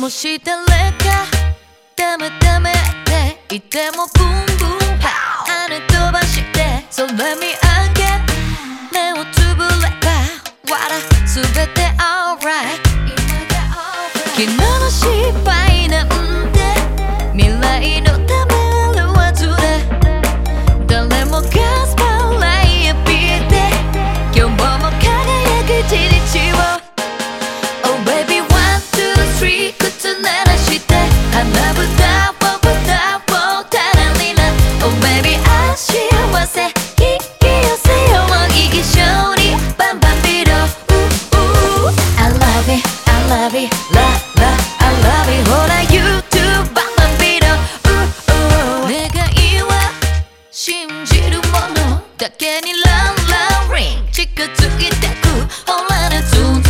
もし誰かダメダメっていてもブンブン跳ね飛ばしてそれ見上げ。目をつぶれば。笑すべて alright 昨日の失敗信じるものだけにランランリン。近づいてくほら在。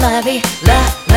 Love it, love